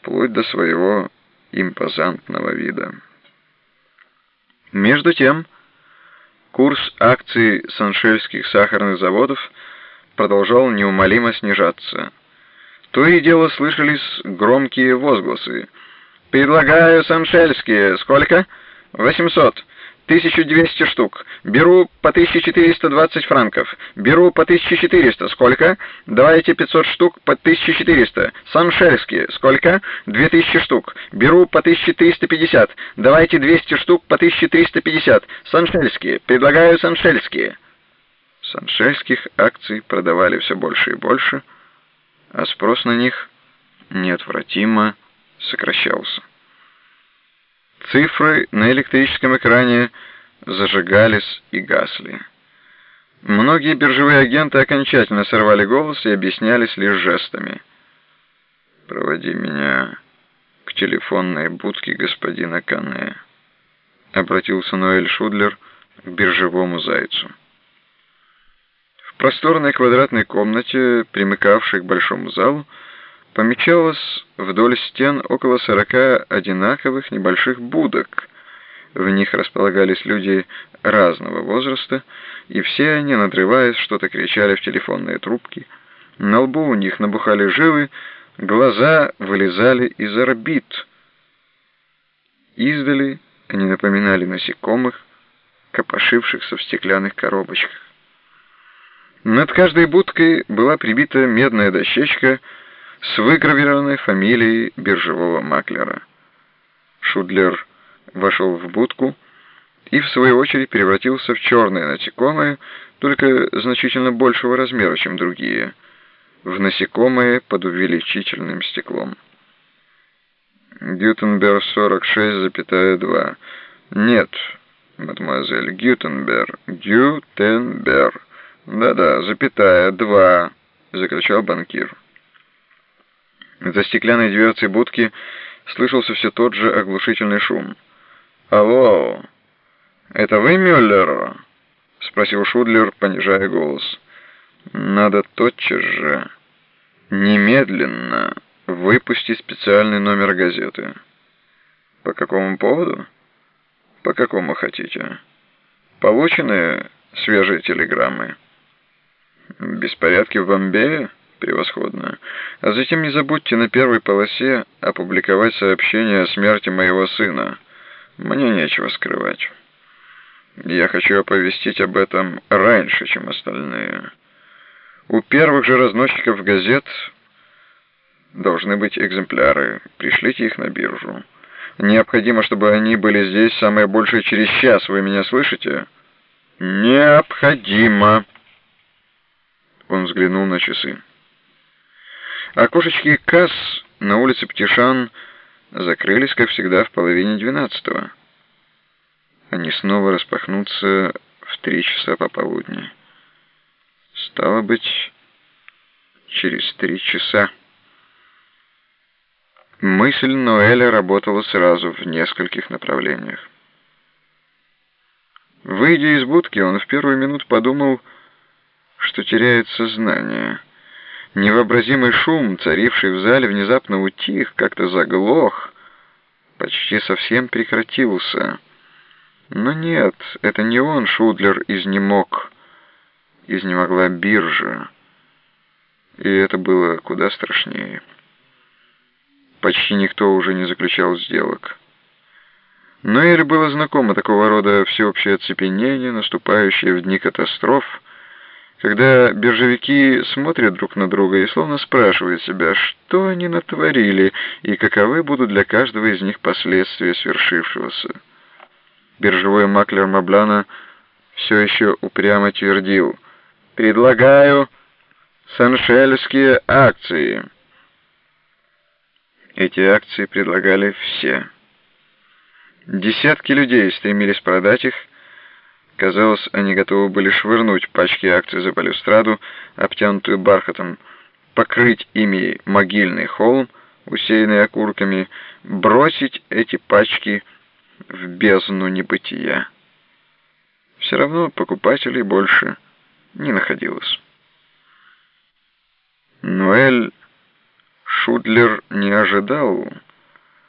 вплоть до своего импозантного вида. Между тем, курс акций саншельских сахарных заводов продолжал неумолимо снижаться. То и дело слышались громкие возгласы. «Предлагаю саншельские. Сколько?» «Восемьсот». 1200 штук. Беру по 1420 франков. Беру по 1400. Сколько? Давайте 500 штук по 1400. Саншельские. Сколько? 2000 штук. Беру по 1350. Давайте 200 штук по 1350. Саншельские. Предлагаю саншельские. Саншельских акций продавали все больше и больше, а спрос на них неотвратимо сокращался. Цифры на электрическом экране зажигались и гасли. Многие биржевые агенты окончательно сорвали голос и объяснялись лишь жестами. «Проводи меня к телефонной будке господина Кане», — обратился Ноэль Шудлер к биржевому зайцу. В просторной квадратной комнате, примыкавшей к большому залу, помечалось вдоль стен около сорока одинаковых небольших будок. В них располагались люди разного возраста, и все они, надрываясь, что-то кричали в телефонные трубки. На лбу у них набухали жилы, глаза вылезали из орбит. Издали они напоминали насекомых, копошившихся в стеклянных коробочках. Над каждой будкой была прибита медная дощечка — с выгравированной фамилией биржевого маклера. Шудлер вошел в будку и, в свою очередь, превратился в черное насекомое, только значительно большего размера, чем другие, в насекомое под увеличительным стеклом. Гютенберг 46,2. Нет, мадемуазель, Гютенберг, Гютенберг. Да-да, запятая, два, закричал банкир. За стеклянной дверцей будки слышался все тот же оглушительный шум. «Алло, это вы, Мюллер?» — спросил Шудлер, понижая голос. «Надо тотчас же, немедленно, выпустить специальный номер газеты». «По какому поводу?» «По какому хотите?» «Получены свежие телеграммы?» «Беспорядки в Бомбее?» Превосходно. А затем не забудьте на первой полосе опубликовать сообщение о смерти моего сына. Мне нечего скрывать. Я хочу оповестить об этом раньше, чем остальные. У первых же разносчиков газет должны быть экземпляры. Пришлите их на биржу. Необходимо, чтобы они были здесь самое большее через час. Вы меня слышите? Необходимо. Он взглянул на часы. Окошечки касс на улице Птишан закрылись, как всегда, в половине двенадцатого. Они снова распахнутся в три часа пополудни. Стало быть, через три часа. Мысль Ноэля работала сразу в нескольких направлениях. Выйдя из будки, он в первую минуту подумал, что теряет сознание — Невообразимый шум, царивший в зале, внезапно утих, как-то заглох, почти совсем прекратился. Но нет, это не он, Шудлер, изнемог. Изнемогла биржа. И это было куда страшнее. Почти никто уже не заключал сделок. Но Эль было знакомо такого рода всеобщее оцепенение, наступающее в дни катастроф, когда биржевики смотрят друг на друга и словно спрашивают себя, что они натворили и каковы будут для каждого из них последствия свершившегося. Биржевой маклер Маблана все еще упрямо твердил «Предлагаю саншельские акции». Эти акции предлагали все. Десятки людей стремились продать их, Казалось, они готовы были швырнуть пачки акций за балюстраду, обтянутую бархатом, покрыть ими могильный холм, усеянный окурками, бросить эти пачки в бездну небытия. Все равно покупателей больше не находилось. Ноэль Шудлер не ожидал,